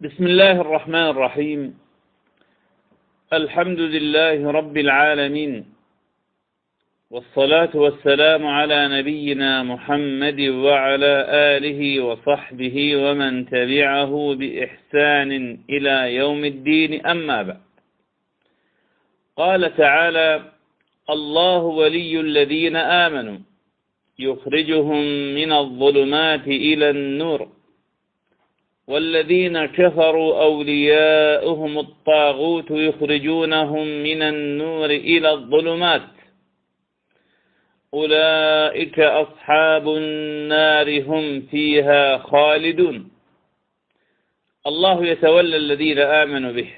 بسم الله الرحمن الرحيم. الحمد لله رب العالمين. والصلاة والسلام على نبينا محمد وعلى آله وصحبه ومن تبعه بإحسان إلى يوم الدين. أما بعد. قال تعالى الله ولي الذين آمنوا. يخرجهم من الظلمات إلى النور. والذين كفروا أولياؤهم الطاغوت يخرجونهم من النور إلى الظلمات. أولئك أصحاب النار هم فيها خالدون. الله يتولى الذين آمنوا به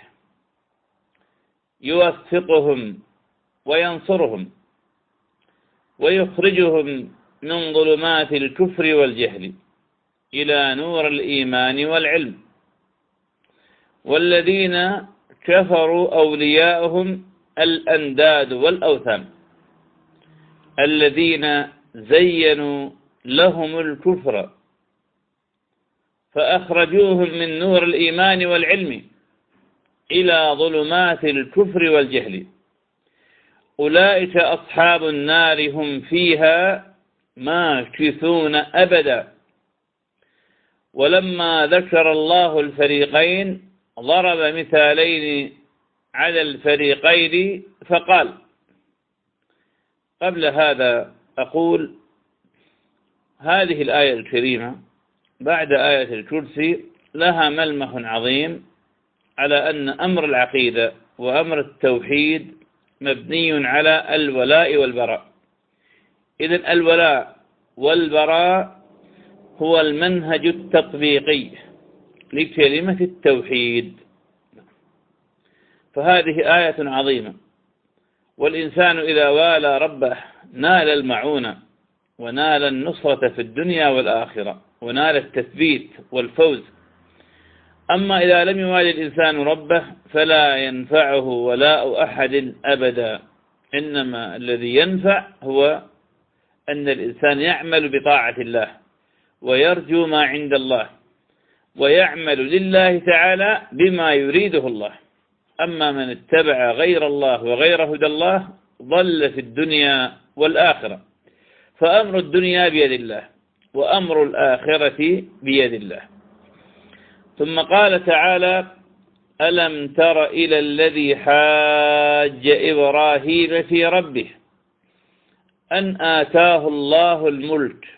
يوفقهم وينصرهم ويخرجهم من ظلمات الكفر والجهل. إلى نور الإيمان والعلم. والذين كفروا أولياءهم الأنداد والأوثان. الذين زينوا لهم الكفر. فأخرجوهم من نور الإيمان والعلم إلى ظلمات الكفر والجهل. أولئك أصحاب النار هم فيها ماكثون أبدا. ولما ذكر الله الفريقين ضرب مثالين على الفريقين فقال قبل هذا أقول هذه الآية الكريمة بعد آية الكرسي لها ملمح عظيم على أن أمر العقيدة وأمر التوحيد مبني على الولاء والبراء. إذا الولاء والبراء هو المنهج التطبيقي لكلمة التوحيد. فهذه آية عظيمة. والإنسان إذا والى ربه نال المعونة ونال النصرة في الدنيا والآخرة ونال التثبيت والفوز. أما إذا لم يوالي الإنسان ربه فلا ينفعه ولاء أحد أبدا. إنما الذي ينفع هو أن الإنسان يعمل بطاعة الله. ويرجو ما عند الله ويعمل لله تعالى بما يريده الله. أما من اتبع غير الله وغير هدى الله ضل في الدنيا والآخرة. فأمر الدنيا بيد الله وأمر الآخرة بيد الله. ثم قال تعالى ألم تر إلى الذي حاج إبراهيم في ربه؟ أن آتاه الله الملك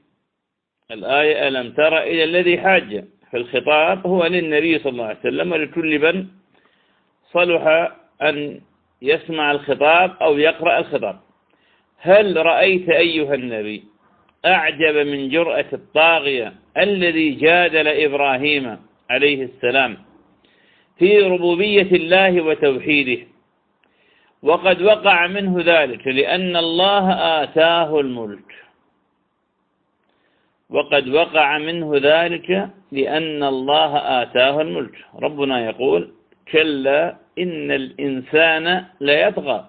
الآية ألم تر إلى الذي حاج؟ فالخطاب هو للنبي صلى الله عليه وسلم ولكل من صلح أن يسمع الخطاب أو يقرأ الخطاب. هل رأيت أيها النبي أعجب من جرأة الطاغية الذي جادل إبراهيم عليه السلام في ربوبية الله وتوحيده؟ وقد وقع منه ذلك لأن الله آتاه الملك. وقد وقع منه ذلك لأن الله آتاه الملك. ربنا يقول كلا إن الإنسان ليطغى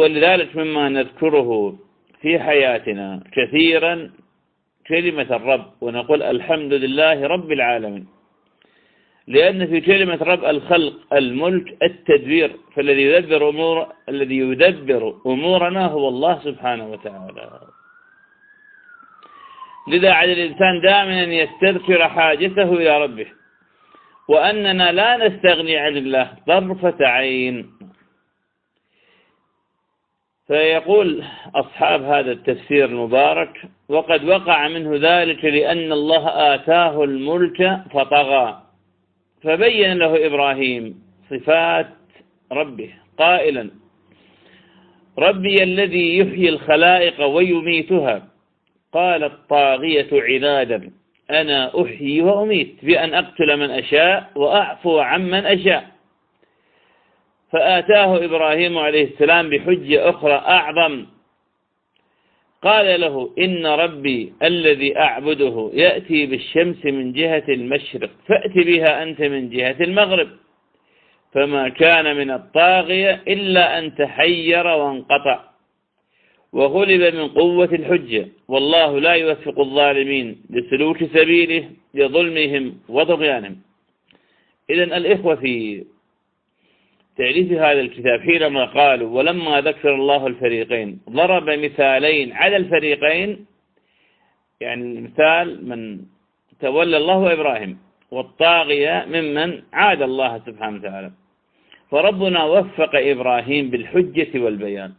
ولذلك مما نذكره في حياتنا كثيرا كلمة الرب ونقول الحمد لله رب العالمين. لأن في كلمة رب الخلق الملك التدبير فالذي يدبر أمور الذي يدبر أمورنا هو الله سبحانه وتعالى. لذا على الإنسان دائما أن يستذكر حاجته إلى ربه. وأننا لا نستغني عن الله طرفة عين. فيقول أصحاب هذا التفسير المبارك وقد وقع منه ذلك لأن الله آتاه الملك فطغى. فبين له إبراهيم صفات ربه قائلا ربي الذي يحيي الخلائق ويميتها. قال الطاغية عنادا أنا أحيي وأميت بأن أقتل من أشاء وأعفو عمن أشاء. فآتاه إبراهيم عليه السلام بحجة أخرى أعظم. قال له إن ربي الذي أعبده يأتي بالشمس من جهة المشرق فأت بها أنت من جهة المغرب. فما كان من الطاغية إلا أن تحير وانقطع. وغلب من قوة الحجة. والله لا يوفق الظالمين لسلوك سبيله لظلمهم وطغيانهم. إذا الإخوة في تأليف هذا الكتاب حينما قالوا ولما ذكر الله الفريقين ضرب مثالين على الفريقين. يعني مثال من تولى الله إبراهيم والطاغية ممن عاد الله سبحانه وتعالى. فربنا وفق إبراهيم بالحجة والبيان.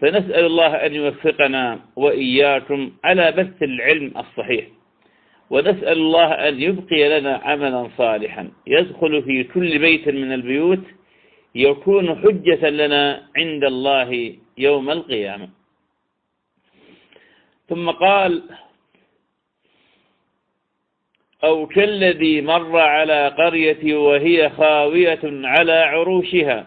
فنسأل الله أن يوفقنا وإياكم على بث العلم الصحيح. ونسأل الله أن يبقي لنا عملا صالحا. يدخل في كل بيت من البيوت يكون حجة لنا عند الله يوم القيامة. ثم قال أو كالذي مر على قرية وهي خاوية على عروشها.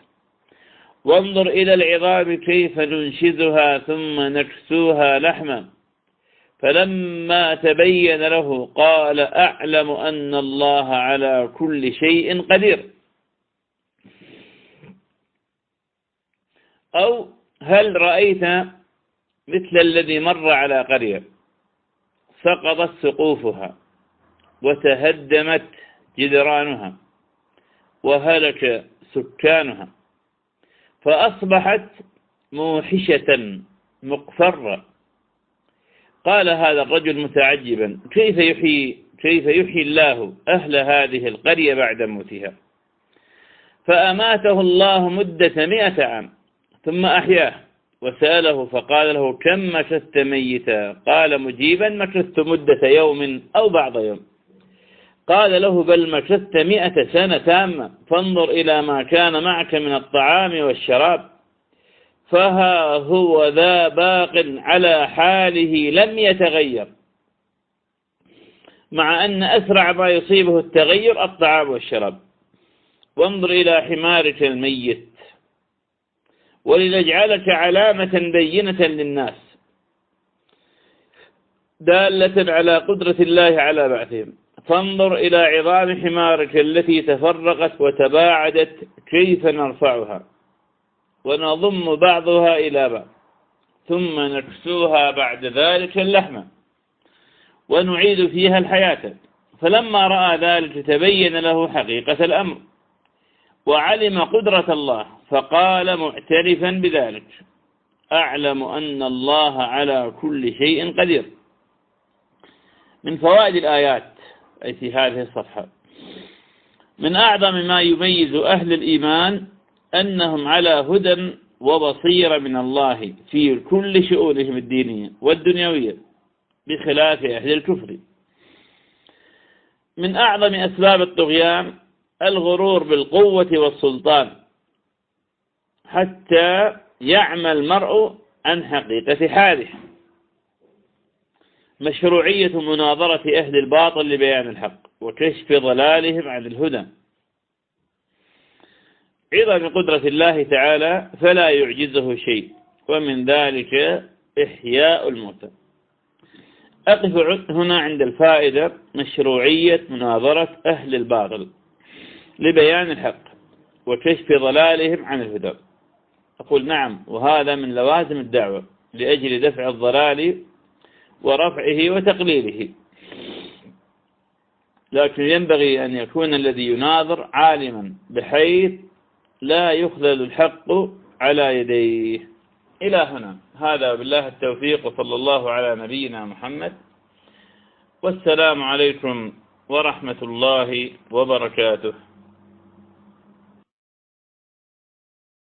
وانظر إلى العظام كيف ننشزها ثم نكسوها لحما. فلما تبين له قال أعلم أن الله على كل شيء قدير. أو هل رأيت مثل الذي مر على قرية سقطت سقوفها وتهدمت جدرانها وهلك سكانها؟ فأصبحت موحشة مقفرة. قال هذا الرجل متعجبا كيف يحيي كيف يحيي الله أهل هذه القرية بعد موتها؟ فأماته الله مدة مئة عام ثم أحياه وسأله فقال له كم مكثت ميتا؟ قال مجيبا مكثت مدة يوم أو بعض يوم. قال له بل مكثت مئة سنة تامة فانظر إلى ما كان معك من الطعام والشراب. فها هو ذا باق على حاله لم يتغير. مع أن أسرع ما يصيبه التغير الطعام والشراب. وانظر إلى حمارك الميت. ولنجعلك علامة بينة للناس. دالة على قدرة الله على بعثهم. فانظر إلى عظام حمارك التي تفرقت وتباعدت كيف نرفعها ونضم بعضها إلى بعض ثم نكسوها بعد ذلك اللحمة ونعيد فيها الحياة. فلما رأى ذلك تبين له حقيقة الأمر وعلم قدرة الله فقال معترفا بذلك أعلم أن الله على كل شيء قدير. من فوائد الآيات أي في هذه الصفحة. من أعظم ما يميز أهل الإيمان أنهم على هدى وبصيرة من الله في كل شؤونهم الدينية والدنيوية بخلاف أهل الكفر. من أعظم أسباب الطغيان الغرور بالقوة والسلطان حتى يعمى المرء عن حقيقة حاله. مشروعية مناظرة أهل الباطل لبيان الحق وكشف ضلالهم عن الهدى. عظم قدرة الله تعالى فلا يعجزه شيء ومن ذلك إحياء الموتى. أقف هنا عند الفائدة مشروعية مناظرة أهل الباطل لبيان الحق وكشف ضلالهم عن الهدى. أقول نعم وهذا من لوازم الدعوة لأجل دفع الضلال ورفعه وتقليله. لكن ينبغي أن يكون الذي يناظر عالما بحيث لا يخذل الحق على يديه. إلى هنا. هذا بالله التوفيق وصلى الله على نبينا محمد. والسلام عليكم ورحمة الله وبركاته.